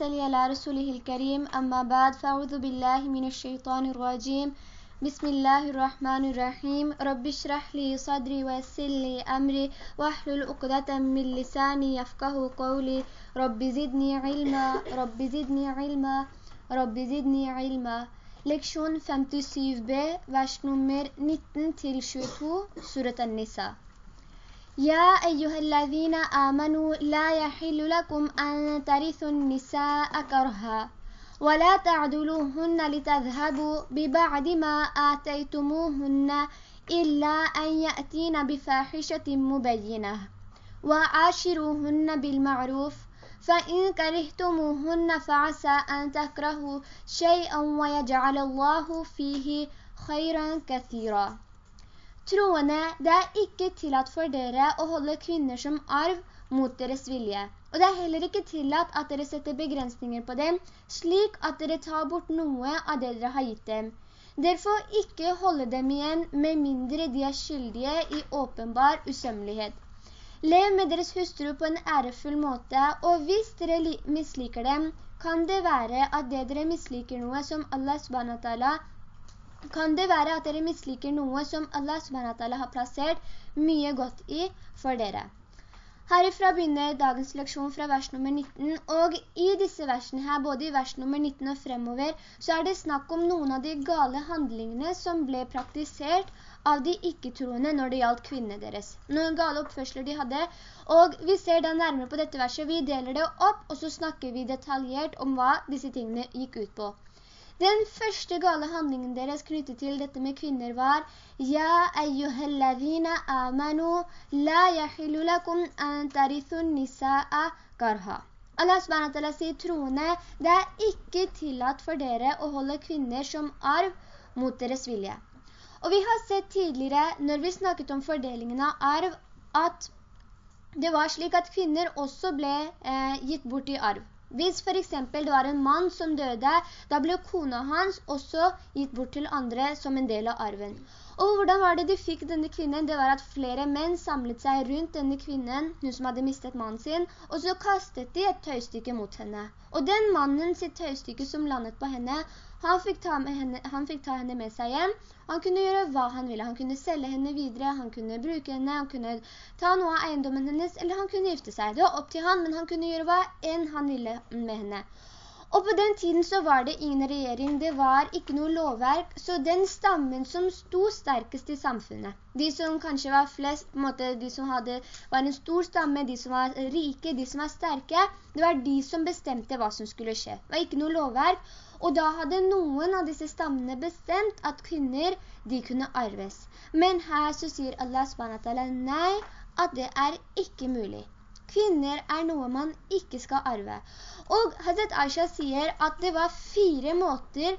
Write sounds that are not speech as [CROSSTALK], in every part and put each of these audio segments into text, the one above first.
صلي على رسوله الكريم. أما بعد فأعوذ بالله من الشيطان الرجيم. بسم الله الرحمن الرحيم. رب اشرح لي صدري ويسر لي أمري واحلل عقدة من لساني يفقه قولي. رب زدني علما. رب زدني علما. رب زدني علما. Leksjon 57b, vers nummer 19-22, Surat. يا أيها الذين آمنوا لا يحل لكم أن ترثوا النساء كرها ولا تعدلوهن لتذهبوا ببعد ما آتيتموهن إلا أن يأتين بفاحشة مبينة وعاشروهن بالمعروف فإن كرهتموهن فعسى أن تكرهوا شيئا ويجعل الله فيه خيرا كثيرا. Troende, det er ikke tillatt for dere å holde kvinner som arv mot deres vilje. Og det er heller ikke tillatt at dere setter begrensninger på dem, slik at dere tar bort noe av det dere har gitt dem. Dere får ikke holde dem igjen med mindre de er skyldige i åpenbar usømmelighet. Lev med deres hustru på en ærefull måte, og hvis dere misliker dem, kan det være at det dere misliker noe som Allah subhanahu kan det være at dere misliker noe som Allah SWT har plassert mye godt i for dere. Herifra begynner dagens leksjon fra vers nummer 19, og i disse versene her, både i vers nummer 19 og fremover, så er det snakk om noen av de gale handlingene som ble praktisert av de ikke-troende når det gjaldt kvinnene deres. Noen gale oppførsler de hadde, og vi ser da nærmere på dette verset, vi deler det opp, og så snakker vi detaljert om hva disse tingene gikk ut på. Den første gale handlingen deres knyttet til dette med kvinner var «Ja, eyyuhalladhina amanu, la yahilu lakum antarithun nisa'a garha». Allah SWT sier troende, det er ikke tillatt for dere å holde kvinner som arv mot deres vilje. Og vi har sett tidligere, når vi snakket om fordelingen av arv, at det var slik at kvinner også ble eh, gitt bort i arv. Hvis for eksempel det var en mann som døde, da ble kona hans også gitt bort til andre som en del av arven. Og hvordan var det de fikk denne kvinnen? Det var at flere menn samlet seg rundt denne kvinnen, hun som hadde mistet mannen sin, og så kastet de et tøystykke mot henne. Og den mannen sitt tøystykke som landet på henne, han fikk, henne, han fikk, ta henne med seg hjem. Han kunne gjøre hva han ville. Han kunne selge henne videre, han kunne bruke henne, han kunne ta noe av eiendommen hennes, eller han kunne gifte seg. Det var opp til han, men han kunne gjøre hva enn han ville med henne. Og på den tiden så var det ingen regjering, det var ikke noe lovverk, så den stammen som sto sterkest i samfunnet, de som kanskje var flest, på en måte, de som hadde, var en stor stamme, de som var rike, de som var sterke, det var de som bestemte hva som skulle skje. Det var ikke noe lovverk, og da hadde noen av disse stammene bestemt at kvinner, de kunne arves. Men her så sier Allah SWT nei, at det er ikke mulig. Kvinner er noe man ikke skal arve. Og Hazret Aisha sier at det var fire måter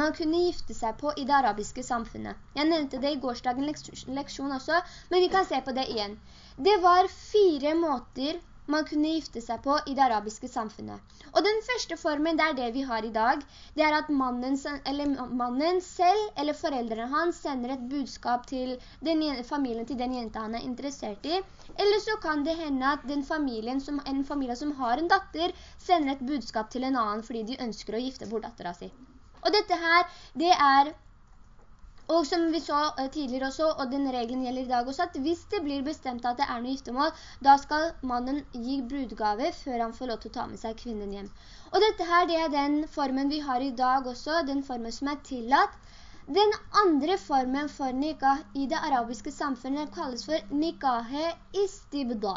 man kunne gifte seg på i det arabiske samfunnet. Jeg nevnte det i gårsdagen leksjon også, men vi kan se på det igjen. Det var fire måter man kunne gifte seg på i det arabiske samfunnet. Og den første formen, det er det vi har i dag. Det er at mannen, mannen selv eller foreldrene hans sender et budskap til den, familien til den jenta han er interessert i. Eller så kan det hende at familien som, en familie som har en datter sender et budskap til en annen fordi de ønsker å gifte bort datteren sin. Og dette her, det er og som vi så eh, tidligere også, og den regelen gjelder i dag også, at hvis det blir bestemt at det er noe giftemål, da skal mannen gi brudgave før han får lov til å ta med seg kvinnen hjem. Og dette her, det er den formen vi har i dag også, den formen som er tillatt. Den andre formen for nikah i det arabiske samfunnet kalles for nikahe istibda.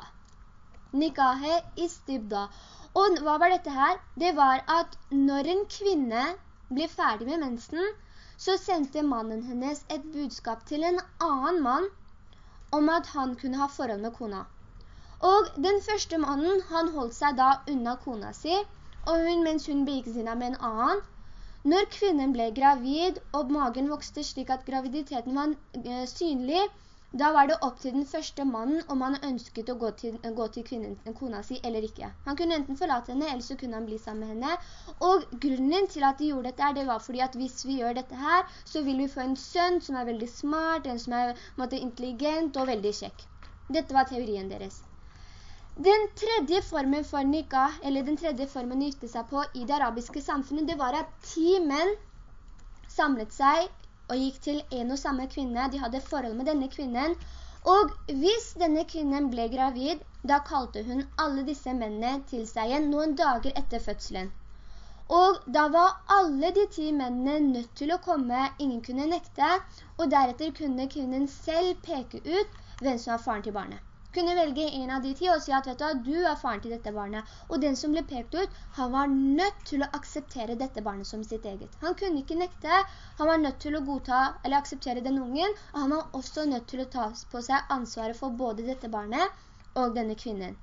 Nikahe istibda. Og hva var dette her? Det var at når en kvinne blir ferdig med mensen, så sendte mannen hennes et budskap til en annen mann om at han kunne ha forhold med kona. Og den første mannen, han holdt seg da unna kona si, og hun, mens hun begikk sinne med en annen, når kvinnen ble gravid og magen vokste slik at graviditeten var eh, synlig, da var det opp til den første mannen om han ønsket å gå til, gå til kvinnen, kona si eller ikke. Han kunne enten forlate henne, eller så kunne han bli sammen med henne. Og grunnen til at de gjorde dette det var fordi at hvis vi gjør dette her, så vil vi få en sønn som er veldig smart, en som er måte, intelligent og veldig kjekk. Dette var teorien deres. Den tredje formen for nikah, eller den tredje formen å gifte seg på i det arabiske samfunnet, det var at ti menn samlet seg og gikk til en og samme kvinne. De hadde forhold med denne kvinnen. Og hvis denne kvinnen ble gravid, da kalte hun alle disse mennene til seg igjen noen dager etter fødselen. Og da var alle de ti mennene nødt til å komme, ingen kunne nekte, og deretter kunne kvinnen selv peke ut hvem som var faren til barnet kunne velge en av de ti og si at du, du er faren til dette barnet. Og den som ble pekt ut, han var nødt til å akseptere dette barnet som sitt eget. Han kunne ikke nekte, han var nødt til å godta eller akseptere den ungen, og han var også nødt til å ta på seg ansvaret for både dette barnet og denne kvinnen.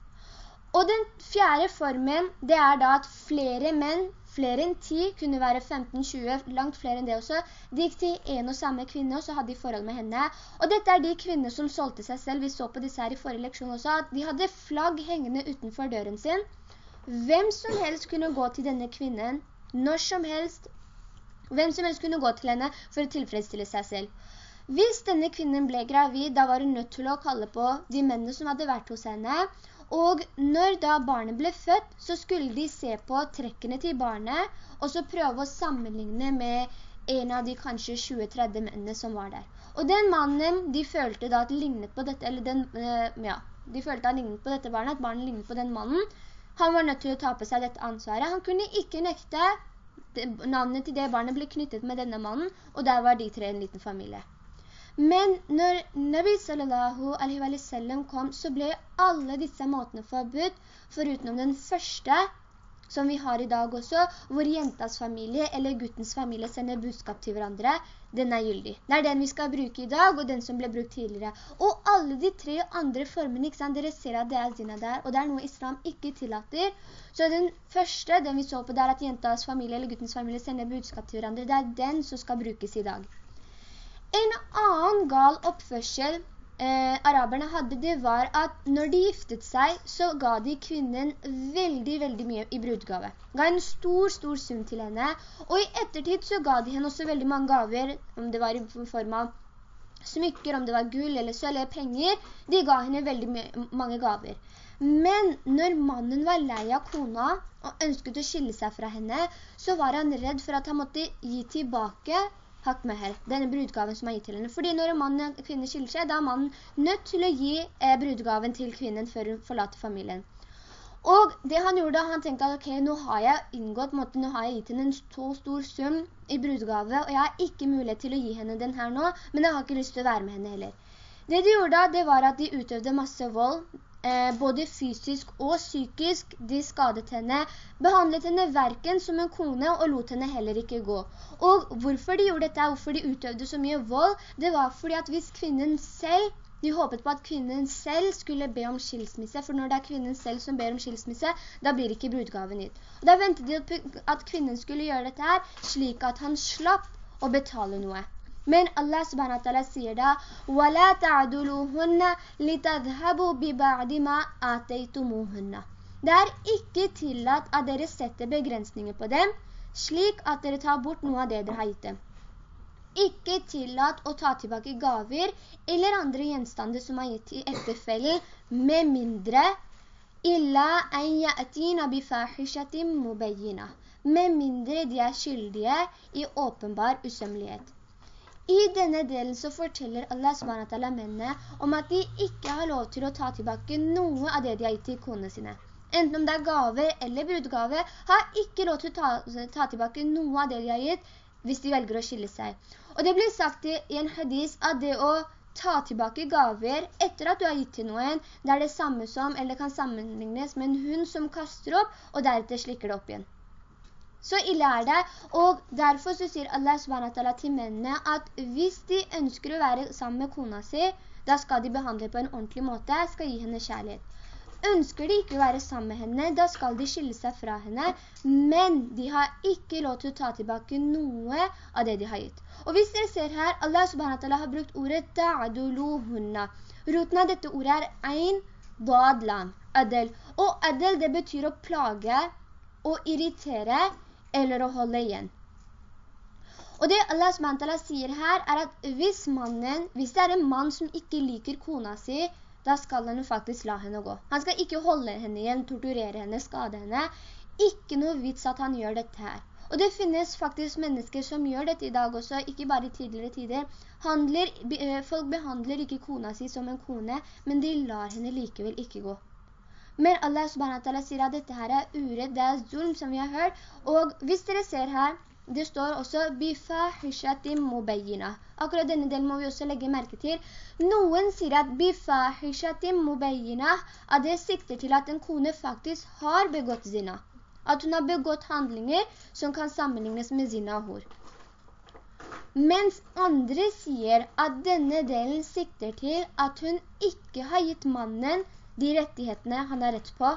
Og den fjerde formen, det er da at flere menn flere enn ti, kunne være 15-20, langt flere enn det også. De gikk til en og samme kvinne, og så hadde de forhold med henne. Og dette er de kvinner som solgte seg selv. Vi så på disse her i forrige leksjon også, at de hadde flagg hengende utenfor døren sin. Hvem som helst kunne gå til denne kvinnen, når som helst, hvem som helst kunne gå til henne for å tilfredsstille seg selv. Hvis denne kvinnen ble gravid, da var hun nødt til å kalle på de mennene som hadde vært hos henne, og når da barnet ble født, så skulle de se på trekkene til barnet, og så prøve å sammenligne med en av de kanskje 20-30 mennene som var der. Og den mannen, de følte da at lignet på dette, eller den, uh, ja, de følte han lignet på dette barnet, at barnet lignet på den mannen. Han var nødt til å ta på seg dette ansvaret. Han kunne ikke nekte, navnet til det barnet ble knyttet med denne mannen, og der var de tre en liten familie. Men når Nabi sallallahu alaihi wa sallam kom, så ble alle disse måtene forbudt, forutenom den første, som vi har i dag også, hvor jentas familie eller guttens familie sender budskap til hverandre, den er gyldig. Det er den vi skal bruke i dag, og den som ble brukt tidligere. Og alle de tre andre formene, ikke sant? Dere ser at det er zina der, og det er noe islam ikke tillater. Så den første, den vi så på, det er at jentas familie eller guttens familie sender budskap til hverandre. Det er den som skal brukes i dag. En annen gal oppførsel eh, araberne hadde, det var at når de giftet seg, så ga de kvinnen veldig, veldig mye i brudgave. Ga en stor, stor sum til henne, og i ettertid så ga de henne også veldig mange gaver, om det var i form av smykker, om det var gull eller sølv eller penger, de ga henne veldig mange gaver. Men når mannen var lei av kona og ønsket å skille seg fra henne, så var han redd for at han måtte gi tilbake hakk meher, denne brudgaven som er gitt til henne. Fordi når en mann og kvinne skiller seg, da er mannen nødt til å gi eh, brudgaven til kvinnen før hun forlater familien. Og det han gjorde, han tenkte at ok, nå har jeg inngått, måte, nå har jeg gitt henne en så stor sum i brudgave, og jeg har ikke mulighet til å gi henne den her nå, men jeg har ikke lyst til å være med henne heller. Det de gjorde da, det var at de utøvde masse vold, eh, både fysisk og psykisk, de skadet henne, behandlet henne verken som en kone og lot henne heller ikke gå. Og hvorfor de gjorde dette, hvorfor de utøvde så mye vold, det var fordi at hvis kvinnen selv de håpet på at kvinnen selv skulle be om skilsmisse, for når det er kvinnen selv som ber om skilsmisse, da blir ikke brudgaven gitt. Og da ventet de at kvinnen skulle gjøre dette her, slik at han slapp å betale noe. Men Allah subhanahu sier da وَلَا «Wala ta'aduluhunna litadhabu biba'dima ateitumuhunna». Det er ikke tillatt at dere setter begrensninger på dem, slik at dere tar bort noe av det dere har gitt dem. Ikke tillatt å ta tilbake gaver eller andre gjenstander som er gitt til etterfellen, med mindre «Illa en ya'tina bifahishatim mubayyina» med mindre de er skyldige i åpenbar usømmelighet. I denne delen så forteller Allah SWT mennene om at de ikke har lov til å ta tilbake noe av det de har gitt til konene sine. Enten om det er gave eller brudgave, har ikke lov til å ta, ta, tilbake noe av det de har gitt hvis de velger å skille seg. Og det blir sagt i, i en hadis at det å ta tilbake gaver etter at du har gitt til noen, det er det samme som, eller kan sammenlignes med en hund som kaster opp, og deretter slikker det opp igjen. Så ille er det, og derfor så sier Allah SWT til mennene at hvis de ønsker å være sammen med kona si, da skal de behandle på en ordentlig måte, skal gi henne kjærlighet. Ønsker de ikke å være sammen med henne, da skal de skille seg fra henne, men de har ikke lov til å ta tilbake noe av det de har gitt. Og hvis dere ser her, Allah SWT har brukt ordet ta'aduluhunna. Roten av dette ordet er ein, dadlan», adel. Og adel det betyr å plage og irritere, eller å holde igjen. Og det Allah SWT sier her er at hvis mannen, hvis det er en mann som ikke liker kona si, da skal han faktisk la henne gå. Han skal ikke holde henne igjen, torturere henne, skade henne. Ikke noe vits at han gjør dette her. Og det finnes faktisk mennesker som gjør dette i dag også, ikke bare i tidligere tider. Handler, eh, folk behandler ikke kona si som en kone, men de lar henne likevel ikke gå. Men Allah subhanahu sier at dette her er uredd, det er zulm som vi har hørt. Og hvis dere ser her, det står også «bifahishatim mubayyina». Akkurat denne delen må vi også legge merke til. Noen sier at «bifahishatim mubayyina» at det sikter til at en kone faktisk har begått zina. At hun har begått handlinger som kan sammenlignes med zina og hår. Mens andre sier at denne delen sikter til at hun ikke har gitt mannen de rettighetene han har rett på,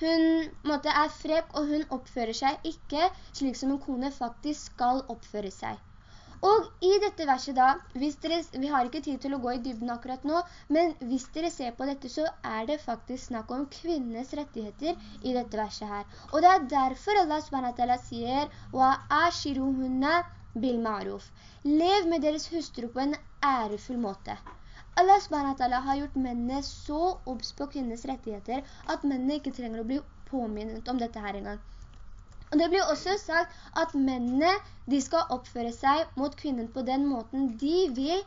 hun måtte, er frekk, og hun oppfører seg ikke slik som en kone faktisk skal oppføre seg. Og i dette verset da, dere, vi har ikke tid til å gå i dybden akkurat nå, men hvis dere ser på dette, så er det faktisk snakk om kvinnes rettigheter i dette verset her. Og det er derfor Allah SWT sier «Wa ashiruhunna bil ma'ruf». Lev med deres hustru på en ærefull måte. Allah SWT har gjort mennene så obs på kvinnes rettigheter at mennene ikke trenger å bli påminnet om dette her en gang. Og det blir også sagt at mennene de skal oppføre seg mot kvinnen på den måten de vil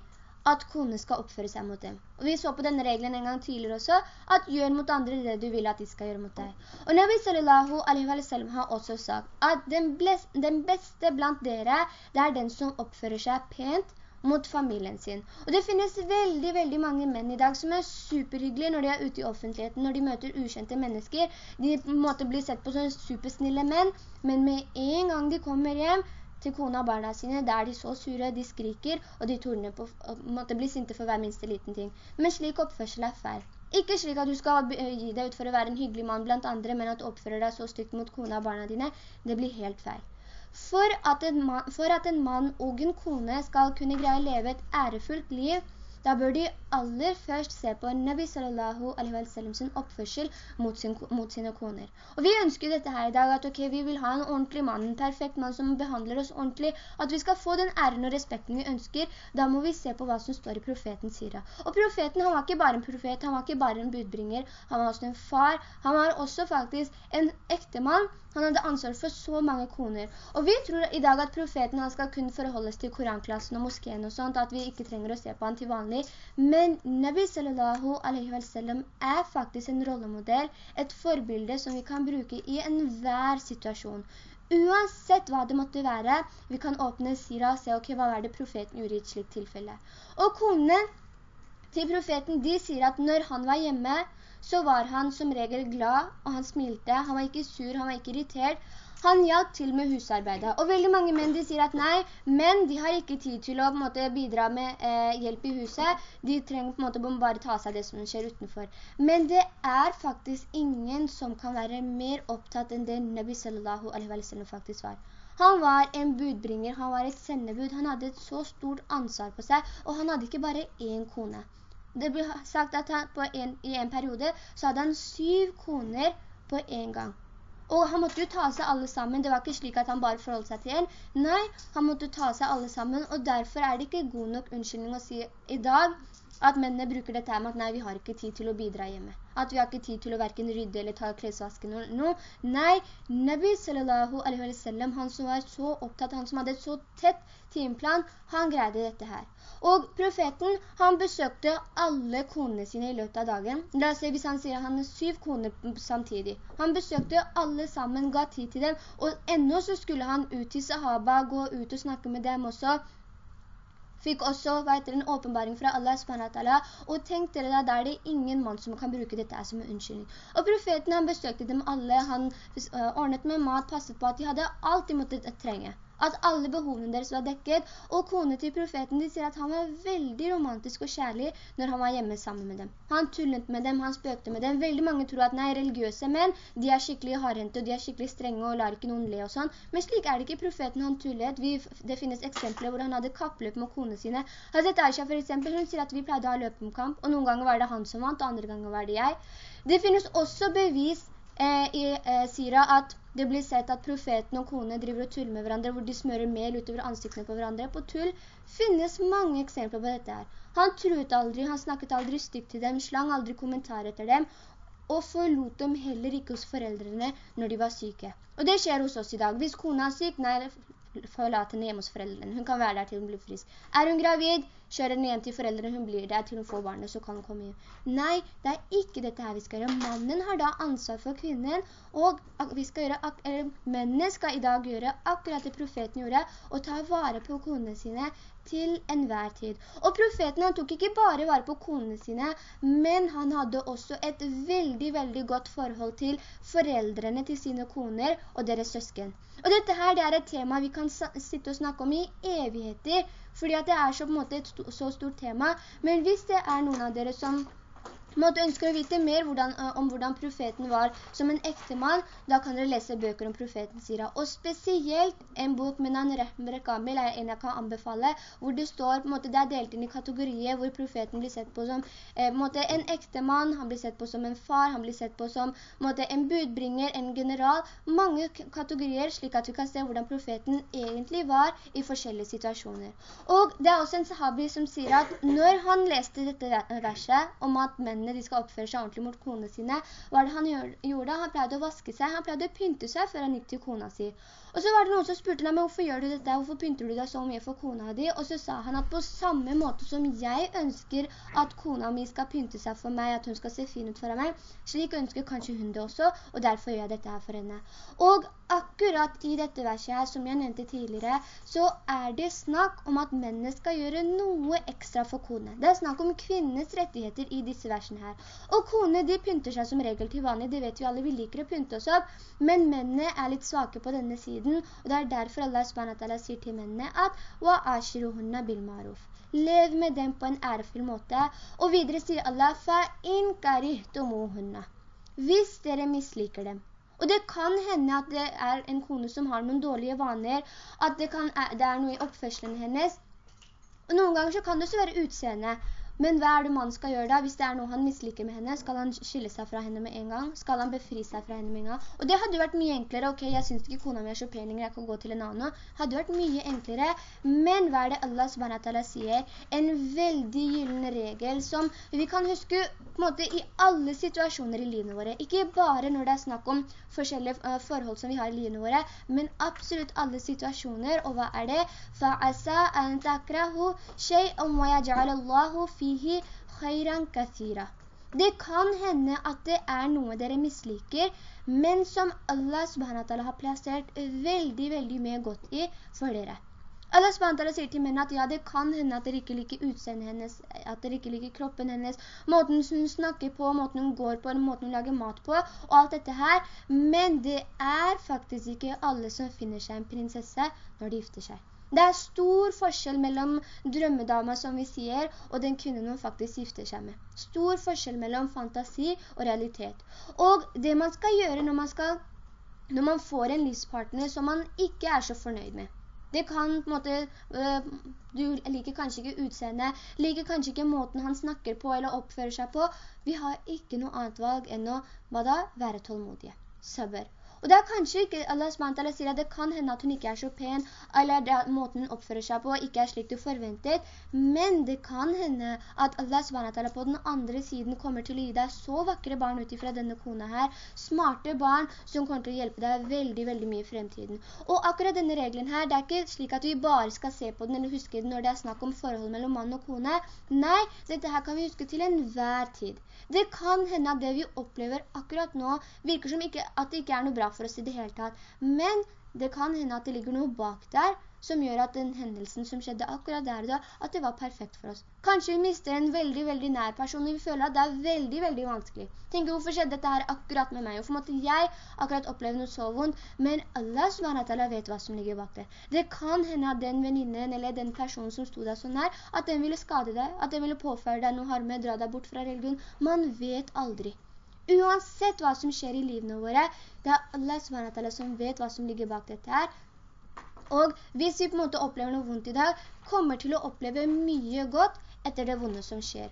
at kone skal oppføre seg mot dem. Og vi så på denne regelen en gang tidligere også, at gjør mot andre det du vil at de skal gjøre mot deg. Og Nabi sallallahu alaihi wa sallam har også sagt at den, den beste blant dere, det er den som oppfører seg pent mot familien sin. Og det finnes veldig, veldig mange menn i dag som er superhyggelige når de er ute i offentligheten, når de møter ukjente mennesker. De måtte bli sett på som supersnille menn, men med en gang de kommer hjem til kona og barna sine, da er de så sure, de skriker, og de torner på, måtte bli sinte for hver minste liten ting. Men slik oppførsel er feil. Ikke slik at du skal gi deg ut for å være en hyggelig mann blant andre, men at du oppfører deg så stygt mot kona og barna dine, det blir helt feil. For at, man, for at en mann og en kone skal kunne greie å leve et ærefullt liv, da bør de aller først se på Nabi sallallahu alaihi wa sallam sin oppførsel mot, sin, mot, sine koner. Og vi ønsker dette her i dag, at okay, vi vil ha en ordentlig mann, en perfekt mann som behandler oss ordentlig, at vi skal få den æren og respekten vi ønsker, da må vi se på hva som står i profeten Sira. Og profeten, han var ikke bare en profet, han var ikke bare en budbringer, han var også en far, han var også faktisk en ekte mann, han hadde ansvar for så mange koner. Og vi tror i dag at profeten han skal kunne forholdes til koranklassen og moskeen og sånt, at vi ikke trenger å se på han til vanlig. Men Nabi sallallahu alaihi wa sallam er faktisk en rollemodell, et forbilde som vi kan bruke i enhver situasjon. Uansett hva det måtte være, vi kan åpne sira og se, ok, hva er det profeten gjorde i et slikt tilfelle? Og konene til profeten, de sier at når han var hjemme, så var han som regel glad, og han smilte. Han var ikke sur, han var ikke irritert. Han hjalp til med husarbeidet. Og veldig mange menn de sier at nei, men de har ikke tid til å måte, bidra med eh, hjelp i huset. De trenger på en måte bare ta seg det som skjer utenfor. Men det er faktisk ingen som kan være mer opptatt enn det Nabi sallallahu alaihi wa sallam faktisk var. Han var en budbringer, han var et sendebud, han hadde et så stort ansvar på seg, og han hadde ikke bare én kone. Det ble sagt at han, en, i en periode så hadde han syv koner på en gang. Og han måtte jo ta seg alle sammen. Det var ikke slik at han bare forholdt seg til en. Nei, han måtte ta seg alle sammen, og derfor er det ikke god nok unnskyldning å si i dag at mennene bruker dette med at nei, vi har ikke tid til å bidra hjemme. At vi har ikke tid til å hverken rydde eller ta klesvasken eller noe. Nei, Nabi sallallahu alaihi wa sallam, han som var så opptatt, han som hadde et så tett timeplan, han greide dette her. Og profeten, han besøkte alle konene sine i løpet av dagen. La oss se hvis han sier han har syv koner samtidig. Han besøkte alle sammen, ga tid til dem, og enda så skulle han ut til sahaba, gå ut og snakke med dem også, fikk også vet, en åpenbaring fra Allah og tenk dere da, der er det ingen mann som kan bruke dette som en unnskyldning. Og profeten han besøkte dem alle, han eh, ordnet med mat, passet på at de hadde alt de måtte trenge at alle behovene deres var dekket, og kone til profeten, de sier at han var veldig romantisk og kjærlig når han var hjemme sammen med dem. Han tullet med dem, han spøkte med dem. Veldig mange tror at nei, religiøse menn, de er skikkelig hardhente, og de er skikkelig strenge og lar ikke noen le og sånn. Men slik er det ikke profeten han tullet. Vi, det finnes eksempler hvor han hadde kappløp med kone sine. Hazret Aisha for eksempel, hun sier at vi pleide å ha løpomkamp, og noen ganger var det han som vant, og andre ganger var det jeg. Det finnes også bevis i eh, Sira at det blir sett at profeten og kone driver og tuller med hverandre, hvor de smører mel utover ansiktene på hverandre. På tull finnes mange eksempler på dette her. Han truet aldri, han snakket aldri stygt til dem, slang aldri kommentarer etter dem, og forlot dem heller ikke hos foreldrene når de var syke. Og det skjer hos oss i dag. Hvis kona er syk, nei, forlater henne hjemme hos foreldrene. Hun kan være der til hun blir frisk. Er hun gravid, kjør den igjen til foreldrene. Hun blir der til hun får barnet, så kan hun komme hjem. Nei, det er ikke dette her vi skal gjøre. Mannen har da ansvar for kvinnen, og vi skal gjøre, eller, mennene skal i dag gjøre akkurat det profeten gjorde, og ta vare på konene sine til enhver tid. Og profeten han tok ikke bare vare på konene sine, men han hadde også et veldig, veldig godt forhold til foreldrene til sine koner og deres søsken. Og dette her det er et tema vi kan sitte og snakke om i evigheter, fordi at det er så, på en måte, et så stort tema. Men hvis det er noen av dere som måte ønsker å vite mer hvordan, om hvordan profeten var som en ekte mann, da kan dere lese bøker om profeten Sira. Og spesielt en bok med Nan Rekamil er en jeg kan anbefale, hvor det står, på en måte, det er delt inn i kategorier hvor profeten blir sett på som eh, på måte, en ekte mann, han blir sett på som en far, han blir sett på som på måte, en budbringer, en general, mange kategorier, slik at vi kan se hvordan profeten egentlig var i forskjellige situasjoner. Og det er også en sahabi som sier at når han leste dette verset om at menn mennene de skal oppføre seg ordentlig mot kone sine. Hva er det han gjorde? Han pleide å vaske seg, han pleide å pynte seg før han gikk til kona si. Og så var det noen som spurte men hvorfor gjør du dette? Hvorfor pynter du deg så mye for kona di? Og så sa han at på samme måte som jeg ønsker at kona mi skal pynte seg for meg, at hun skal se fin ut for meg, slik ønsker kanskje hun det også, og derfor gjør jeg dette her for henne. Og akkurat i dette verset her, som jeg nevnte tidligere, så er det snakk om at mennene skal gjøre noe ekstra for kone. Det er snakk om kvinnes rettigheter i disse versene her. Og kone, de pynter seg som regel til vanlig, det vet vi alle, vi liker å pynte oss opp, men mennene er litt svake på denne siden tiden, og det er derfor Allah SWT sier til mennene at «Wa ashiruhunna bil maruf». Lev med dem på en ærefull måte. Og videre sier Allah «Fa in karihtumuhunna». Hvis dere misliker dem. Og det kan hende at det er en kone som har noen dårlige vaner, at det, kan, det er noe i oppførselen hennes. Og noen ganger så kan det også være utseende. Men hva er det man skal gjøre da? Hvis det er noe han misliker med henne, skal han skille seg fra henne med en gang? Skal han befri seg fra henne med en gang? Og det hadde vært mye enklere. Ok, jeg synes ikke kona mi er så pen lenger, jeg kan gå til en annen. Hadde vært mye enklere. Men hva er det Allah SWT sier? En veldig gyllen regel som vi kan huske på en måte i alle situasjoner i livene våre. Ikke bare når det er snakk om forskjellige uh, forhold som vi har i livene våre, men absolutt alle situasjoner. Og hva er det? فَعَسَا أَن تَكْرَهُ شَيْءً وَيَجْعَلَ اللَّهُ fihi khairan kathira. Det kan hende at det er noe dere misliker, men som Allah subhanahu har plassert veldig, veldig mye godt i for dere. Allah subhanahu sier til mennene at ja, det kan hende at dere ikke liker utseendet hennes, at dere ikke liker kroppen hennes, måten hun snakker på, måten hun går på, måten hun lager mat på, og alt dette her. Men det er faktisk ikke alle som finner seg en prinsesse når de gifter seg. Det er stor forskjell mellom drømmedama, som vi sier, og den kvinnen hun faktisk gifter seg med. Stor forskjell mellom fantasi og realitet. Og det man skal gjøre når man, skal, når man får en livspartner som man ikke er så fornøyd med, det kan på en måte, øh, du liker kanskje ikke utseende, liker kanskje ikke måten han snakker på eller oppfører seg på. Vi har ikke noe annet valg enn å, hva da? Være tålmodige. Sabber. Og det er kanskje ikke, Allah SWT sier at det kan hende at hun ikke er så pen, eller at måten hun oppfører seg på ikke er slik du forventet, men det kan hende at Allah SWT på den andre siden kommer til å gi deg så vakre barn utifra denne kona her, smarte barn som kommer til å hjelpe deg veldig, veldig mye i fremtiden. Og akkurat denne reglen her, det er ikke slik at vi bare skal se på den eller huske den når det er snakk om forhold mellom mann og kone. Nei, dette her kan vi huske til enhver tid. Det kan hende at det vi opplever akkurat nå virker som ikke, at det ikke er noe bra for oss i det hele tatt. Men det kan hende at det ligger noe bak der som gjør at den hendelsen som skjedde akkurat der da, at det var perfekt for oss. Kanskje vi mister en veldig, veldig nær person, og vi føler at det er veldig, veldig vanskelig. Tenk, hvorfor skjedde dette her akkurat med meg? Hvorfor måtte jeg akkurat oppleve noe så vondt? Men Allah SWT vet hva som ligger bak det. Det kan hende at den venninnen eller den personen som stod deg så nær, at den ville skade deg, at den ville påføre deg noe harme, dra deg bort fra religion. Man vet aldri. Uansett hva som skjer i livene våre, det er Allah SWT som vet hva som ligger bak dette her. Og hvis vi på en måte opplever noe vondt i dag, kommer til å oppleve mye godt etter det vonde som skjer.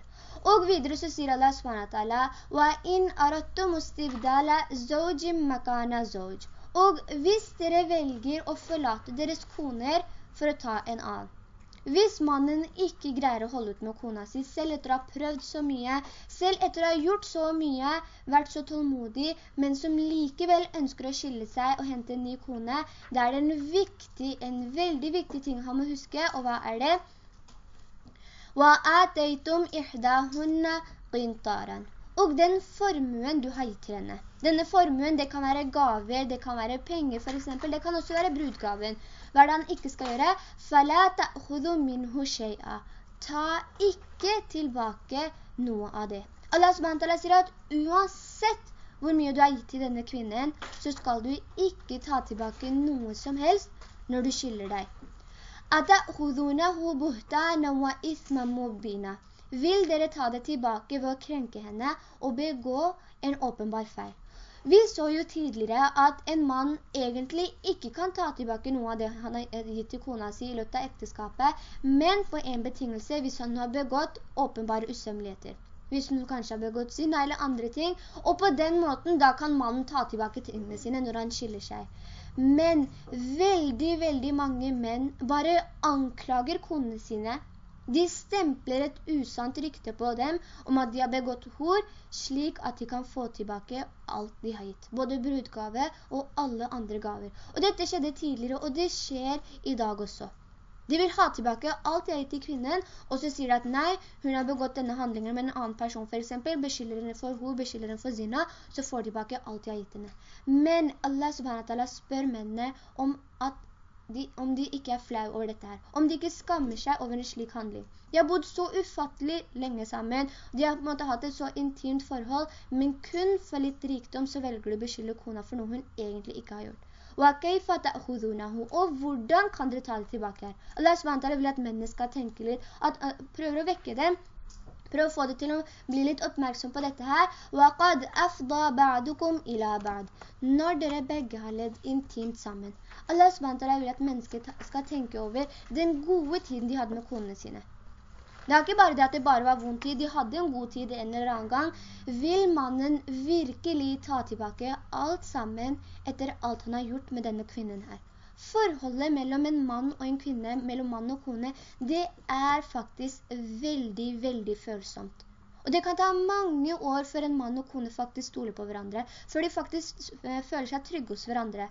Og videre så sier Allah SWT, «Wa in arattum ustivdala zawjim makana zawj». Og hvis dere velger å forlate deres koner for å ta en annen. Hvis mannen ikke greier å holde ut med kona si, selv etter å ha prøvd så mye, selv etter å ha gjort så mye, vært så tålmodig, men som likevel ønsker å skille seg og hente en ny kone, det er en viktig, en veldig viktig ting han må huske, og hva er det? وَآتَيْتُمْ إِحْدَاهُنَّ قِنْطَارًا Og den formuen du har gitt til henne. Denne formuen, det kan være gaver, det kan være penger for eksempel, det kan også være brudgaven. Hva er det han ikke skal gjøre? فَلَا تَأْخُذُ مِنْهُ شَيْئًا Ta ikke tilbake noe av det. Allah SWT sier at uansett hvor mye du har gitt til denne kvinnen, så skal du ikke ta tilbake noe som helst når du skylder deg. أَتَأْخُذُونَهُ بُهْتَانًا وَإِثْمًا مُبِّنًا Vil dere ta det tilbake ved å krenke henne og begå en åpenbar feil? Vi så jo tidligere at en mann egentlig ikke kan ta tilbake noe av det han har gitt til kona si i løpet av ekteskapet, men på en betingelse hvis han har begått åpenbare usømmeligheter. Hvis hun kanskje har begått synd eller andre ting, og på den måten da kan mannen ta tilbake tingene sine når han skiller seg. Men veldig, veldig mange menn bare anklager konene sine de stempler et usant rykte på dem om at de har begått hor, slik at de kan få tilbake alt de har gitt. Både brudgave og alle andre gaver. Og dette skjedde tidligere, og det skjer i dag også. De vil ha tilbake alt de har gitt til kvinnen, og så sier de at nei, hun har begått denne handlingen med en annen person for eksempel, beskylder henne for hår, beskylder henne for zina, så får de tilbake alt de har gitt henne. Men Allah subhanahu spør mennene om at de, om de ikke er flau over dette her. Om de ikke skammer seg over en slik handling. De har bodd så ufattelig lenge sammen. De har på en måte hatt et så intimt forhold, men kun for litt rikdom så velger du å beskylde kona for noe hun egentlig ikke har gjort. Og hvordan kan dere ta det tilbake her? Allah SWT vil at mennene skal tenke litt, at, at, prøver å vekke dem, Prøv å få det til å bli litt oppmerksom på dette her. وَقَدْ أَفْضَى بَعْدُكُمْ إِلَى بَعْد Når dere begge har ledd intimt sammen. Allah SWT vil at mennesker skal tenke over den gode tiden de hadde med konene sine. Det er ikke bare det at det bare var vond tid, de hadde en god tid en eller annen gang. Vil mannen virkelig ta tilbake alt sammen etter alt han har gjort med denne kvinnen her? Forholdet mellom en mann og en kvinne, mellom mann og kone, det er faktisk veldig, veldig følsomt. Og det kan ta mange år før en mann og kone faktisk stoler på hverandre, før de faktisk eh, føler seg trygge hos hverandre.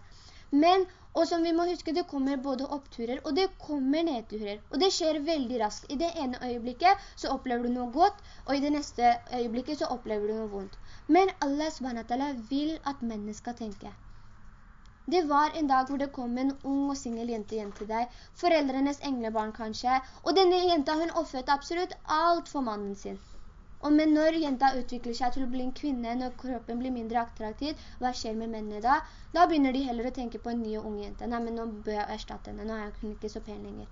Men, og som vi må huske, det kommer både oppturer, og det kommer nedturer. Og det skjer veldig raskt. I det ene øyeblikket så opplever du noe godt, og i det neste øyeblikket så opplever du noe vondt. Men Allah SWT vil at mennene skal tenke. Det var en dag hvor det kom en ung og singel jente hjem til deg, foreldrenes englebarn kanskje, og denne jenta hun oppfødte absolutt alt for mannen sin. Og men når jenta utvikler seg til å bli en kvinne, når kroppen blir mindre attraktiv, hva skjer med mennene da? Da begynner de heller å tenke på en ny og ung jente. Nei, men nå bør jeg erstatte henne, nå er hun ikke så pen lenger.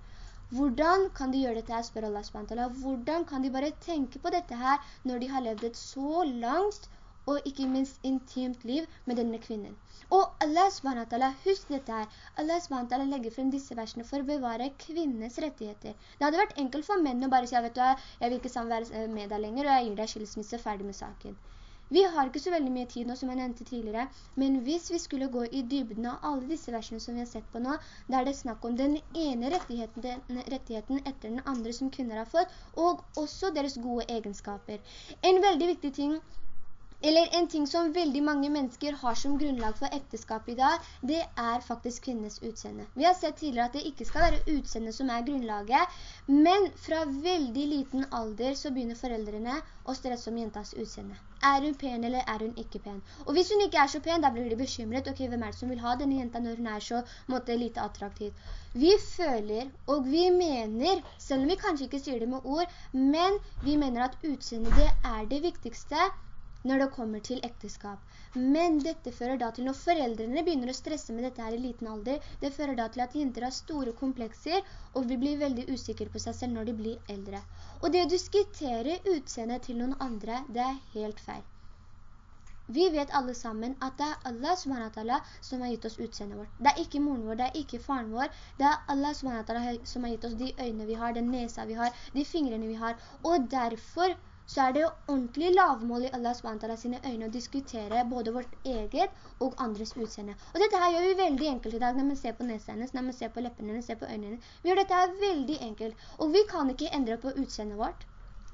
Hvordan kan de gjøre dette her, spør Allah SWT. Hvordan kan de bare tenke på dette her, når de har levd et så langt og ikke minst intimt liv med denne kvinnen? Og Allah SWT, husk dette her, Allah SWT legger frem disse versene for å bevare kvinnes rettigheter. Det hadde vært enkelt for menn å bare si, vet du, jeg vil ikke samvære med deg lenger, og jeg gir deg skilsmisse ferdig med saken. Vi har ikke så veldig mye tid nå, som jeg nevnte tidligere, men hvis vi skulle gå i dybden av alle disse versene som vi har sett på nå, da er det snakk om den ene rettigheten, den rettigheten etter den andre som kvinner har fått, og også deres gode egenskaper. En veldig viktig ting eller en ting som veldig mange mennesker har som grunnlag for ekteskap i dag, det er faktisk kvinnes utseende. Vi har sett tidligere at det ikke skal være utseende som er grunnlaget, men fra veldig liten alder så begynner foreldrene å stresse om jentas utseende. Er hun pen eller er hun ikke pen? Og hvis hun ikke er så pen, da blir de bekymret. Ok, hvem er det som vil ha denne jenta når hun er så måte, lite attraktiv? Vi føler, og vi mener, selv om vi kanskje ikke sier det med ord, men vi mener at utseende det er det viktigste når det kommer til ekteskap. Men dette fører da til når foreldrene begynner å stresse med dette her i liten alder, det fører da til at jenter har store komplekser og vil bli veldig usikre på seg selv når de blir eldre. Og det å diskutere utseendet til noen andre, det er helt feil. Vi vet alle sammen at det er Allah SWT som har gitt oss utseendet vårt. Det er ikke moren vår, det er ikke faren vår. Det er Allah SWT som har gitt oss de øynene vi har, den nesa vi har, de fingrene vi har. Og derfor så er det jo ordentlig lavmål i Allah SWT sine øyne å diskutere både vårt eget og andres utseende. Og dette her gjør vi veldig enkelt i dag når man ser på nesene, hennes, når man ser på leppene hennes, ser på øynene. Vi gjør dette her veldig enkelt, og vi kan ikke endre på utseendet vårt.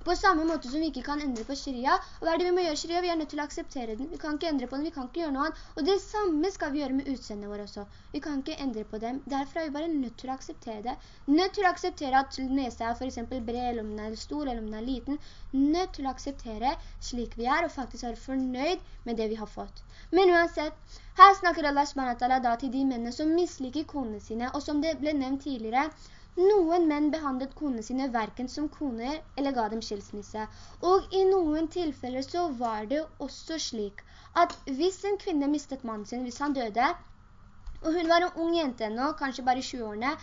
På samme måte som vi ikke kan endre på sharia. Og hva er det vi må gjøre sharia? Vi er nødt til å akseptere den. Vi kan ikke endre på den, vi kan ikke gjøre noe annet. Og det samme skal vi gjøre med utseendet vår også. Vi kan ikke endre på dem. Derfor er vi bare nødt til å akseptere det. Nødt til å akseptere at nesa er for eksempel bred, eller om den er stor, eller om den er liten. Nødt til å akseptere slik vi er, og faktisk være fornøyd med det vi har fått. Men uansett, her snakker Allah SWT da til de mennene som misliker konene sine, og som det ble nevnt tidligere, noen menn behandlet konene sine hverken som koner eller ga dem skilsmisse. Og i noen tilfeller så var det også slik at hvis en kvinne mistet mannen sin, hvis han døde, og hun var en ung jente ennå, kanskje bare 20 årene,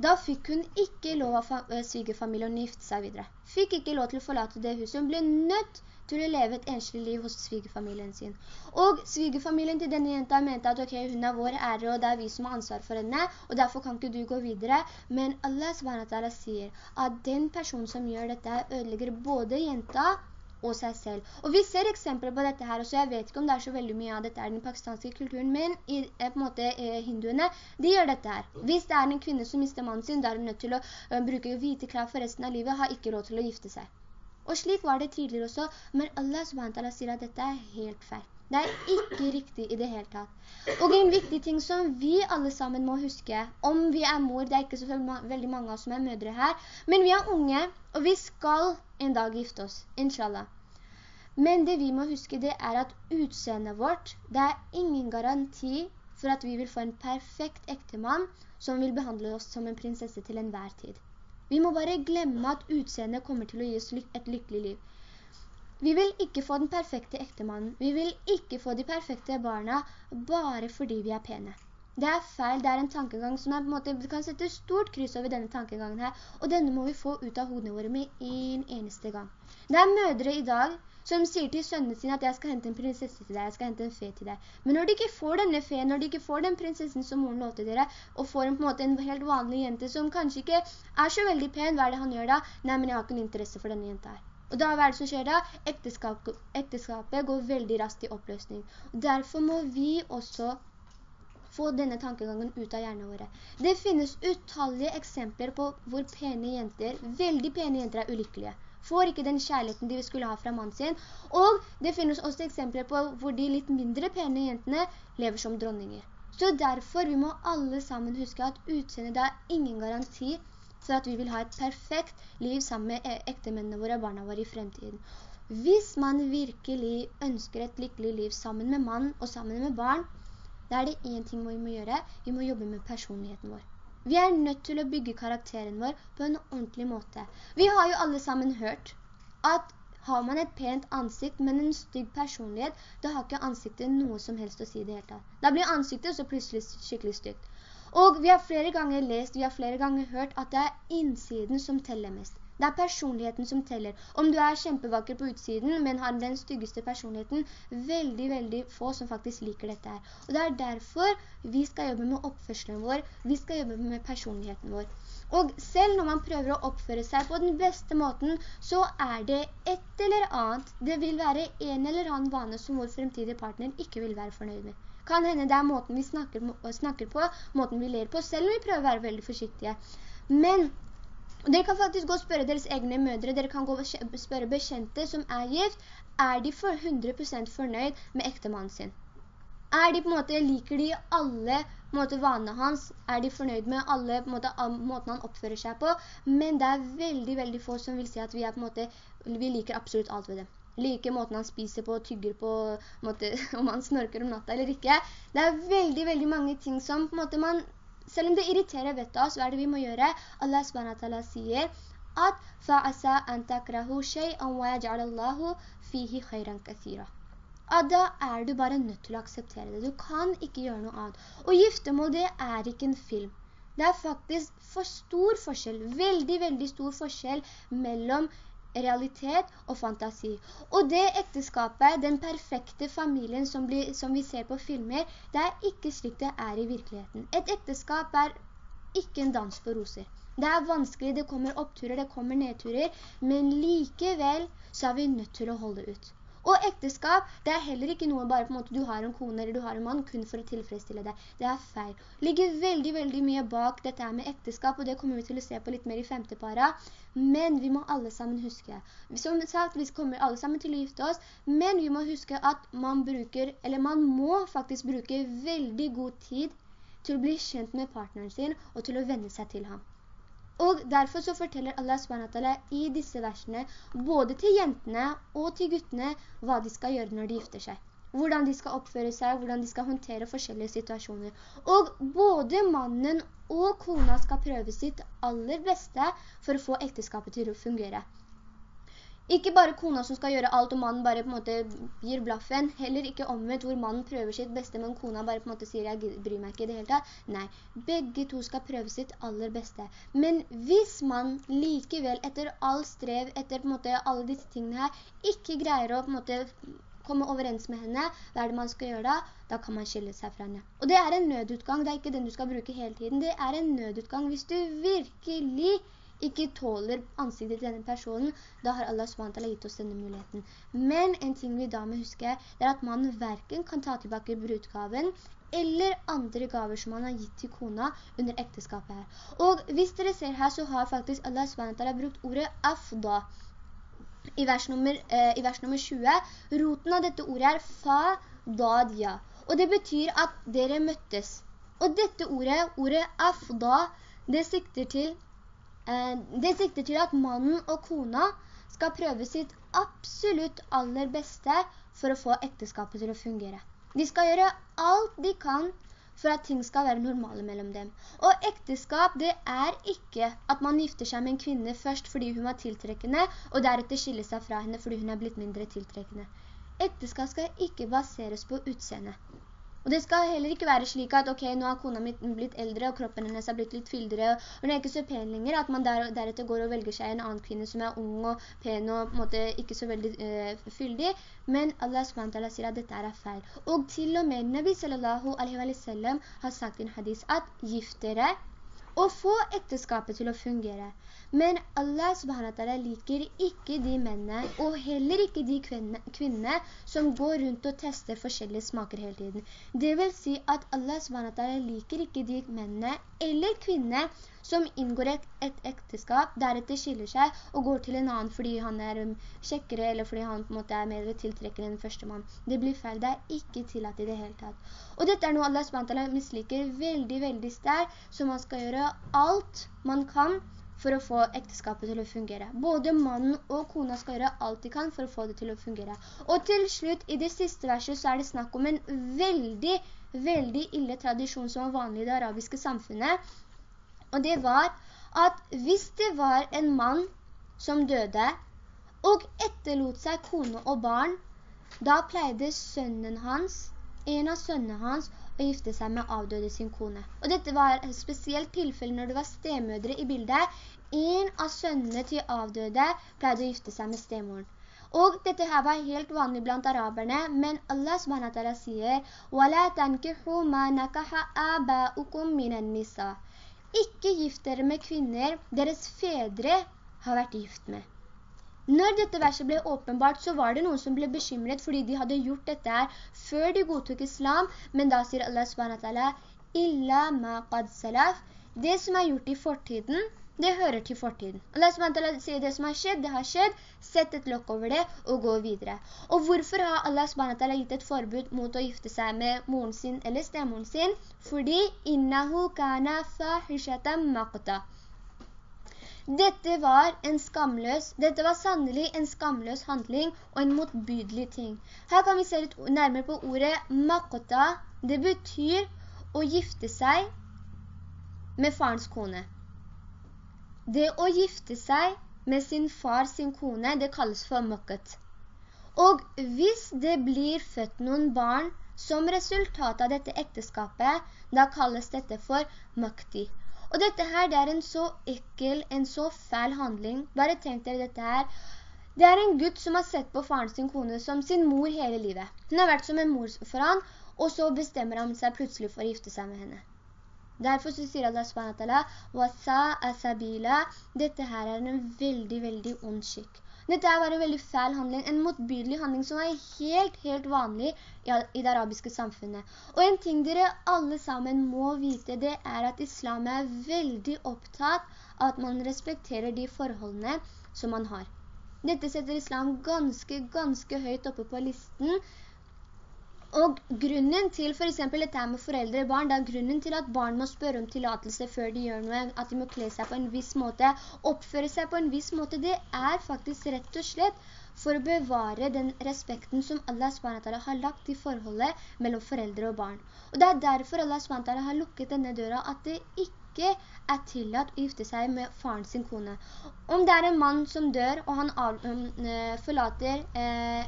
da fikk hun ikke lov av svigefamilien svigerfamilien å gifte seg videre. Fikk ikke lov til å forlate det huset. Hun ble nødt til å leve et enslig liv hos svigerfamilien sin. Og svigerfamilien til denne jenta mente at ok, hun er vår ære, og det er vi som har ansvar for henne, og derfor kan ikke du gå videre. Men Allah SWT sier at den personen som gjør dette ødelegger både jenta og seg selv. Og vi ser eksempler på dette her, så jeg vet ikke om det er så veldig mye av dette er den pakistanske kulturen, men i, eh, på en måte eh, hinduene, de gjør dette her. Hvis det er en kvinne som mister mannen sin, da er hun nødt til å uh, bruke hvite klær for resten av livet, har ikke råd til å gifte seg. Og slik var det tidligere også, men Allah SWT sier at dette er helt feil. Det er ikke riktig i det hele tatt. Og en viktig ting som vi alle sammen må huske, om vi er mor, det er ikke så veldig mange av oss som er mødre her, men vi er unge, og vi skal en dag gifte oss, inshallah. Men det vi må huske det er at utseendet vårt, det er ingen garanti for at vi vil få en perfekt ektemann som vil behandle oss som en prinsesse til enhver tid. Vi må bare glemme at utseendet kommer til å gi oss et lykkelig liv. Vi vil ikke få den perfekte ektemannen. Vi vil ikke få de perfekte barna bare fordi vi er pene. Det er feil, det er en tankegang som er måte, vi kan sette stort kryss over denne tankegangen her, og denne må vi få ut av hodene våre med en eneste gang. Det er mødre i dag som sier til sønnene sine at jeg skal hente en prinsesse til deg, jeg skal hente en fe til deg. Men når de ikke får denne feen, når de ikke får den prinsessen som moren lovte dere, og får en, på en måte en helt vanlig jente som kanskje ikke er så veldig pen, hva er det han gjør da? Nei, men jeg har ikke en interesse for denne jenta her. Og da, hva er det som skjer da? Ekteskap, ekteskapet går veldig raskt i oppløsning. Derfor må vi også få denne tankegangen ut av hjernen våre. Det finnes utallige eksempler på hvor pene jenter, veldig pene jenter er ulykkelige får ikke den kjærligheten de skulle ha fra mannen sin. Og det finnes også eksempler på hvor de litt mindre pene jentene lever som dronninger. Så derfor vi må alle sammen huske at utseendet er ingen garanti for at vi vil ha et perfekt liv sammen med e- ektemennene våre og barna våre i fremtiden. Hvis man virkelig ønsker et lykkelig liv sammen med mann og sammen med barn, da er det en ting vi må gjøre. Vi må jobbe med personligheten vår. Vi er nødt til å bygge karakteren vår på en ordentlig måte. Vi har jo alle sammen hørt at har man et pent ansikt, men en stygg personlighet, da har ikke ansiktet noe som helst å si det hele tatt. Da blir ansiktet så plutselig skikkelig stygt. Og vi har flere ganger lest, vi har flere ganger hørt at det er innsiden som teller mest. Det er personligheten som teller. Om du er kjempevakker på utsiden, men har den styggeste personligheten, veldig, veldig få som faktisk liker dette her. Og det er derfor vi skal jobbe med oppførselen vår, vi skal jobbe med personligheten vår. Og selv når man prøver å oppføre seg på den beste måten, så er det et eller annet, det vil være en eller annen vane som vår fremtidige partner ikke vil være fornøyd med. Kan hende det er måten vi snakker, snakker på, måten vi ler på, selv om vi prøver å være veldig forsiktige. Men dere kan faktisk gå og spørre deres egne mødre, dere kan gå og spørre bekjente som er gift, er de for 100% fornøyd med ektemannen sin? Er de på en måte, liker de alle måte, vanene hans? Er de fornøyd med alle måte, måten han oppfører seg på? Men det er veldig, veldig få som vil si at vi, er, på måte, vi liker absolutt alt ved det. Liker måten han spiser på, tygger på, måte, [LAUGHS] om han snorker om natta eller ikke. Det er veldig, veldig mange ting som på en måte man selv om det irriterer vettet oss, hva er det vi må gjøre? Allah SWT sier at «Fa'asa an takrahu shay'an wa yaj'al Allahu fihi khayran kathira». At da er du bare nødt til å akseptere det. Du kan ikke gjøre noe annet. Og giftermål, det er ikke en film. Det er faktisk for stor forskjell, veldig, veldig stor forskjell mellom realitet og fantasi. Og det ekteskapet, den perfekte familien som, blir, som vi ser på filmer, det er ikke slik det er i virkeligheten. Et ekteskap er ikke en dans på roser. Det er vanskelig, det kommer oppturer, det kommer nedturer, men likevel så er vi nødt til å holde ut. Og ekteskap, det er heller ikke noe bare på en måte du har en kone eller du har en mann kun for å tilfredsstille deg. Det er feil. Ligger veldig, veldig mye bak dette med ekteskap, og det kommer vi til å se på litt mer i femte para. Men vi må alle sammen huske. Som sagt, vi kommer alle sammen til å gifte oss, men vi må huske at man bruker, eller man må faktisk bruke veldig god tid til å bli kjent med partneren sin og til å vende seg til ham. Og derfor så forteller Allah SWT i disse versene både til jentene og til guttene hva de skal gjøre når de gifter seg. Hvordan de skal oppføre seg, hvordan de skal håndtere forskjellige situasjoner. Og både mannen og kona skal prøve sitt aller beste for å få ekteskapet til å fungere. Ikke bare kona som skal gjøre alt, og mannen bare på en måte gir blaffen. Heller ikke omvendt, hvor mannen prøver sitt beste, men kona bare på en måte sier, jeg bryr meg ikke i det hele tatt. Nei, begge to skal prøve sitt aller beste. Men hvis man likevel, etter all strev, etter på en måte alle disse tingene her, ikke greier å på en måte komme overens med henne, hva er det man skal gjøre da? Da kan man skille seg fra henne. Og det er en nødutgang, det er ikke den du skal bruke hele tiden. Det er en nødutgang hvis du virkelig ikke tåler ansiktet til denne personen, da har Allah SWT gitt oss denne muligheten. Men en ting vi da må huske, er at man hverken kan ta tilbake brudgaven, eller andre gaver som man har gitt til kona under ekteskapet her. Og hvis dere ser her, så har faktisk Allah SWT brukt ordet afda. I vers, nummer, eh, I vers nummer 20, roten av dette ordet er fa-dadja. Og det betyr at dere møttes. Og dette ordet, ordet afda, det sikter til det sikter til at mannen og kona skal prøve sitt absolutt aller beste for å få ekteskapet til å fungere. De skal gjøre alt de kan for at ting skal være normale mellom dem. Og ekteskap, det er ikke at man gifter seg med en kvinne først fordi hun var tiltrekkende, og deretter skiller seg fra henne fordi hun er blitt mindre tiltrekkende. Ekteskap skal ikke baseres på utseende. Og det skal heller ikke være slik at, ok, nå har kona mitt blitt eldre, og kroppen hennes har blitt litt fyldere, og hun er ikke så pen lenger, at man der, deretter går og velger seg en annen kvinne som er ung og pen og måte ikke så veldig øh, fyldig. Men Allah SWT sier at dette er feil. Og til og med Nabi sallallahu alaihi wa sallam har sagt i en hadis at giftere og få ekteskapet til å fungere. Men Allah subhanahu liker ikke de mennene, og heller ikke de kvinnene, som går rundt og tester forskjellige smaker hele tiden. Det vil si at Allah subhanahu liker ikke de mennene eller kvinnene som inngår et, et ekteskap, deretter skiller seg og går til en annen fordi han er um, kjekkere, eller fordi han på en måte er mer tiltrekker enn første mann. Det blir feil, det er ikke tillatt i det hele tatt. Og dette er noe Allah SWT misliker veldig, veldig sterkt, så man skal gjøre alt man kan for å få ekteskapet til å fungere. Både mannen og kona skal gjøre alt de kan for å få det til å fungere. Og til slutt, i det siste verset, så er det snakk om en veldig, veldig ille tradisjon som var vanlig i det arabiske samfunnet. Og det var at hvis det var en mann som døde, og etterlot seg kone og barn, da pleide sønnen hans, en av sønnene hans, å gifte seg med avdøde sin kone. Og dette var et spesielt tilfelle når det var stemødre i bildet. En av sønnene til avdøde pleide å gifte seg med stemoren. Og dette her var helt vanlig blant araberne, men Allah subhanahu sier «وَلَا تَنْكِحُوا ma نَكَحَ aba'ukum مِنَ nisa». Ikke gift dere med kvinner deres fedre har vært gift med. Når dette verset ble åpenbart, så var det noen som ble bekymret fordi de hadde gjort dette her før de godtok islam, men da sier Allah subhanahu «Illa ma qad salaf». Det som er gjort i fortiden, det hører til fortiden. Allah subhanahu sier det som har skjedd, det har skjedd, sett et lokk over det og gå videre. Og hvorfor har Allah subhanahu gitt et forbud mot å gifte seg med moren sin eller stemoren sin? Fordi «Innahu kana fahishatan maqta». Dette var en skamløs, dette var sannelig en skamløs handling og en motbydelig ting. Her kan vi se litt nærmere på ordet makota. Det betyr å gifte seg med farens kone. Det å gifte seg med sin far sin kone, det kalles for mokket. Og hvis det blir født noen barn som resultat av dette ekteskapet, da kalles dette for makti. Og dette her, det er en så ekkel, en så fæl handling. Bare tenk dere dette her. Det er en gutt som har sett på faren sin kone som sin mor hele livet. Hun har vært som en mor for han, og så bestemmer han seg plutselig for å gifte seg med henne. Derfor så sier Allah SWT, «Wasa asabila, dette her er en veldig, veldig ond skikk. Dette var en veldig fæl handling, en motbydelig handling som er helt, helt vanlig i det arabiske samfunnet. Og en ting dere alle sammen må vite, det er at islam er veldig opptatt av at man respekterer de forholdene som man har. Dette setter islam ganske, ganske høyt oppe på listen og grunnen til for eksempel dette med foreldre og barn, det er grunnen til at barn må spørre om tillatelse før de gjør noe, at de må kle seg på en viss måte, oppføre seg på en viss måte, det er faktisk rett og slett for å bevare den respekten som Allah SWT har lagt i forholdet mellom foreldre og barn. Og det er derfor Allah SWT har lukket denne døra, at det ikke er tillatt å gifte seg med faren sin kone. Om det er en mann som dør, og han um, forlater eh,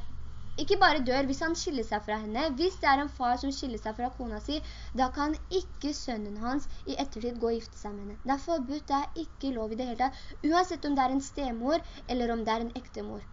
ikke bare dør hvis han skiller seg fra henne. Hvis det er en far som skiller seg fra kona si, da kan ikke sønnen hans i ettertid gå og gifte seg med henne. Det er forbudt, det er ikke lov i det hele tatt, uansett om det er en stemor eller om det er en ektemor.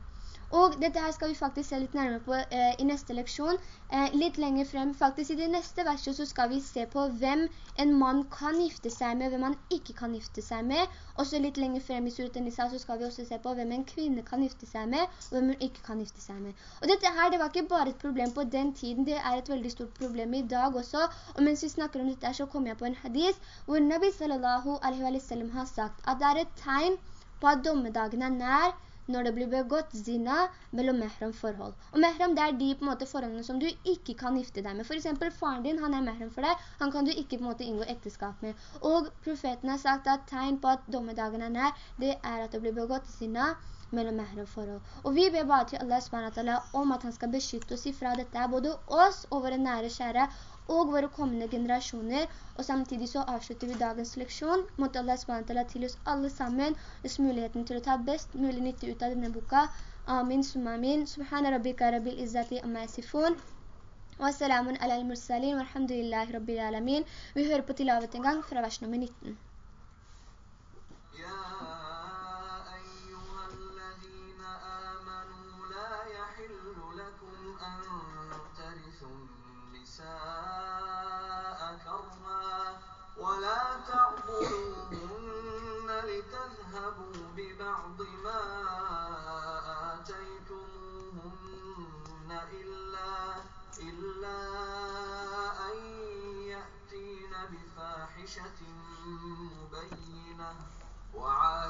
Og dette her skal vi faktisk se litt nærmere på eh, i neste leksjon. Eh, litt lenger frem, faktisk i det neste verset, så skal vi se på hvem en mann kan gifte seg med, hvem han ikke kan gifte seg med. Og så litt lenger frem i Surat Nisa, så skal vi også se på hvem en kvinne kan gifte seg med, og hvem hun ikke kan gifte seg med. Og dette her, det var ikke bare et problem på den tiden, det er et veldig stort problem i dag også. Og mens vi snakker om dette så kommer jeg på en hadis, hvor Nabi sallallahu alaihi wa sallam har sagt at det er et tegn på at dommedagen er nær, når det blir begått zina mellom mehram forhold. Og mehram, det er de på måte forholdene som du ikke kan gifte deg med. For eksempel faren din, han er mehram for deg, han kan du ikke på måte inngå ekteskap med. Og profeten har sagt at tegn på at dommedagen er nær, det er at det blir begått zina mellom mehram forhold. Og vi ber bare til Allah SWT om at han skal beskytte oss ifra dette, både oss og våre nære kjære, og våre kommende generasjoner. Og samtidig så avslutter vi dagens leksjon. Måtte Allah SWT til oss alle sammen oss muligheten til å ta best mulig nytte ut av denne boka. Amin, summa amin. Subhana rabbika rabbil izzati amma yasifun. Wassalamun ala al-mursalin, walhamdulillahi rabbil alamin. Vi hører på tilavet en gang fra vers nummer 19.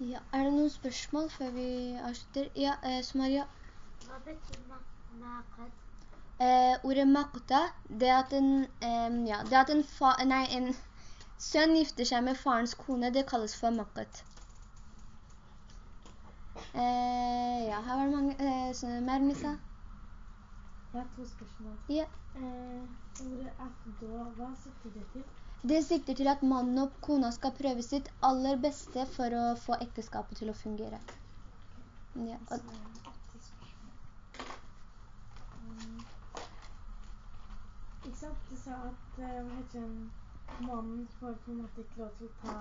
Ja, er det noen spørsmål før vi avslutter? Ja, eh, Sumaria. Hva betyr maqad? Eh, ordet maqda, det at en, eh, ja, det at en, fa, nei, en sønn gifter seg med farens kone, det kalles for maqat. Eh, ja, her var det mange, eh, så, mer Nisa? Jeg har to spørsmål. Ja. Eh, ordet afdo, hva sitter det til? Det sikter til at mannen og kona skal prøve sitt aller beste for å få ekteskapet til å fungere. Ja. Ikke sant? Du sa at eh, mannen får på en måte ikke lov til å ta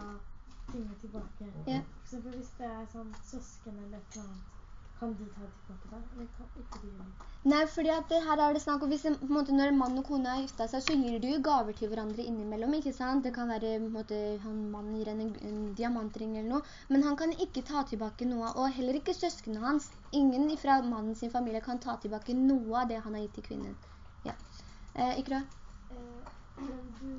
tingene tilbake. Ja. For eksempel hvis det er sånn søsken eller et eller annet, kan de ta det tilbake da? Eller kan ikke de gjøre Nei, fordi at det her er det snakk om, hvis på en måte, når en mann og kone har gifta seg, så gir de jo gaver til hverandre innimellom, ikke sant? Det kan være, på en måte, han mannen gir en, en diamantring eller noe, men han kan ikke ta tilbake noe, og heller ikke søskene hans. Ingen fra mannen sin familie kan ta tilbake noe av det han har gitt til kvinnen. Ja. Eh, Ikra? Eh, du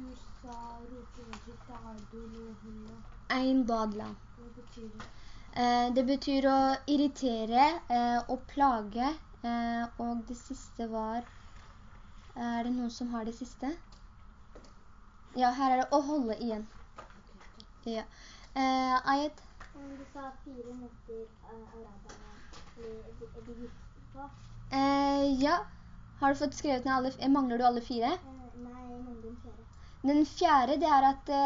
sa roten til ta'aduluhunna. Ein badla. Hva betyr det? Eh, det betyr å irritere eh, og plage, eh, og det siste var... Er det noen som har det siste? Ja, her er det å holde igjen. Ja. Eh, Ayet? Du sa fire måter araberne blir gitt på. Eh, ja. Har du fått skrevet ned alle, fire? mangler du alle fire? Nei, jeg mangler den fjerde. Den fjerde, det er at,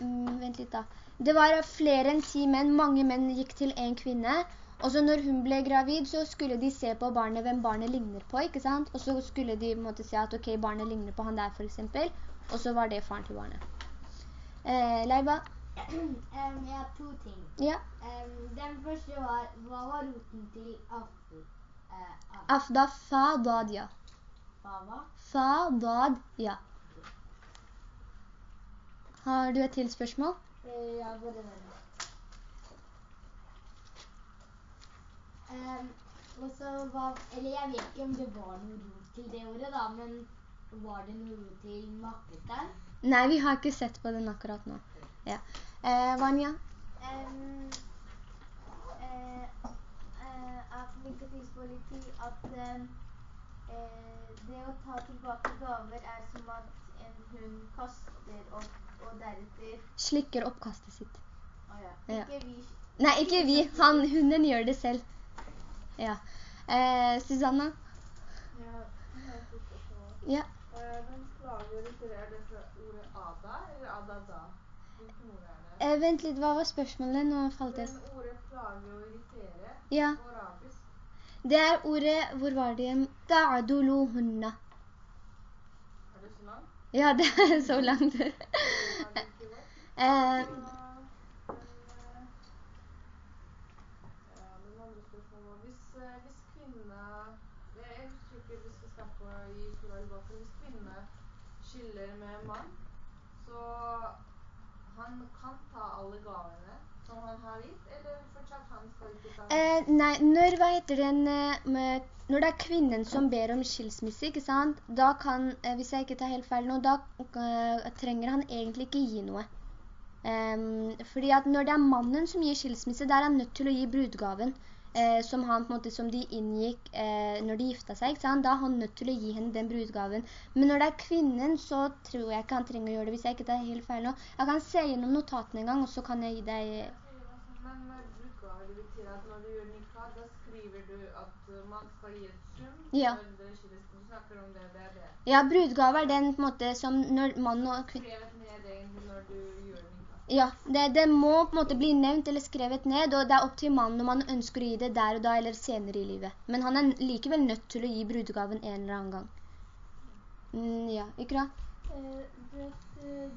mm, vent litt da. Det var flere enn ti menn, mange menn gikk til en kvinne, og så når hun ble gravid, så skulle de se på barnet, hvem barnet ligner på, ikke sant? Og så skulle de måtte si at, ok, barnet ligner på han der for eksempel, og så var det faren til barnet. Eh, Leiba? Um, [CLEARS THROAT] jeg har to ting. Ja. Um, den første var, hva var roten til Afda? Uh, af- Afda, fa, dad, ja. hva? Fa, dad, ja. Har du et til spørsmål? Eh, ja, bare den. Um, og så var, eller jeg vet ikke om det var noe rot til det ordet da, men var det noe rot til makketeren? Nei, vi har ikke sett på den akkurat nå. Ja. Eh, Vanya? Em, eh, eh, at likestillingspoliti at em, eh, det å ta tilbake gaver er som at en hund kaster opp og deretter Slikker oppkastet sitt. Å ja. Ja. Ikke vi Nei, ikke vi. Han, hunden gjør det selv. Ja. Eh, Susanna? Ja. Ja. Eh, Den plage og irritere, er det fra ordet ada eller adada? Hvilken ord er det? Eh, vent litt, hva var spørsmålet? Nå falt jeg. Den ordet klager og irritere Ja, på arabisk, det er ordet, hvor var det igjen? Ta'aduluhunna. hunna. Ja, det er [LAUGHS] så langt. Eh, eh, eh, skiller med mann, så han kan ta alle gavene som han har gitt, eller fortsatt han skal eh, nei, når, hva heter den, eh, med, når det er kvinnen som ber om skilsmisse, ikke sant? Da kan, eh, hvis jeg ikke tar helt feil nå, da uh, trenger han egentlig ikke gi noe. Um, fordi at når det er mannen som gir skilsmisse, da er han nødt til å gi brudgaven. Eh, som, han, måte, som de inngikk eh, når de gifta seg, da er han nødt til å gi henne den brudgaven. Men når det er kvinnen, så tror jeg ikke han trenger å gjøre det, hvis jeg ikke tar helt feil nå. Jeg kan se gjennom notatene en gang, og så kan jeg gi deg... Men brudgaven betyr at når du gjør nikah, da skriver du at man skal gi et sum Ja. når det skilles. Du snakker om det, det er det. Ja, brudgave er den på en måte som når mann og kvinn... Skrevet ned egentlig når du gjør nikah. Ja, det, det må på en måte bli nevnt eller skrevet ned, og det er opp til mannen om han ønsker å gi det der og da eller senere i livet. Men han er likevel nødt til å gi brudgaven en eller annen gang. Mm, ja, Ikra? Eh, vet, eh?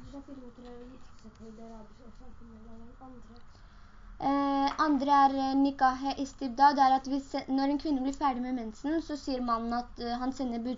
Eh, andre er nikahe nikah istibda, det er at hvis, når en kvinne blir ferdig med mensen, så sier mannen at eh, han sender bud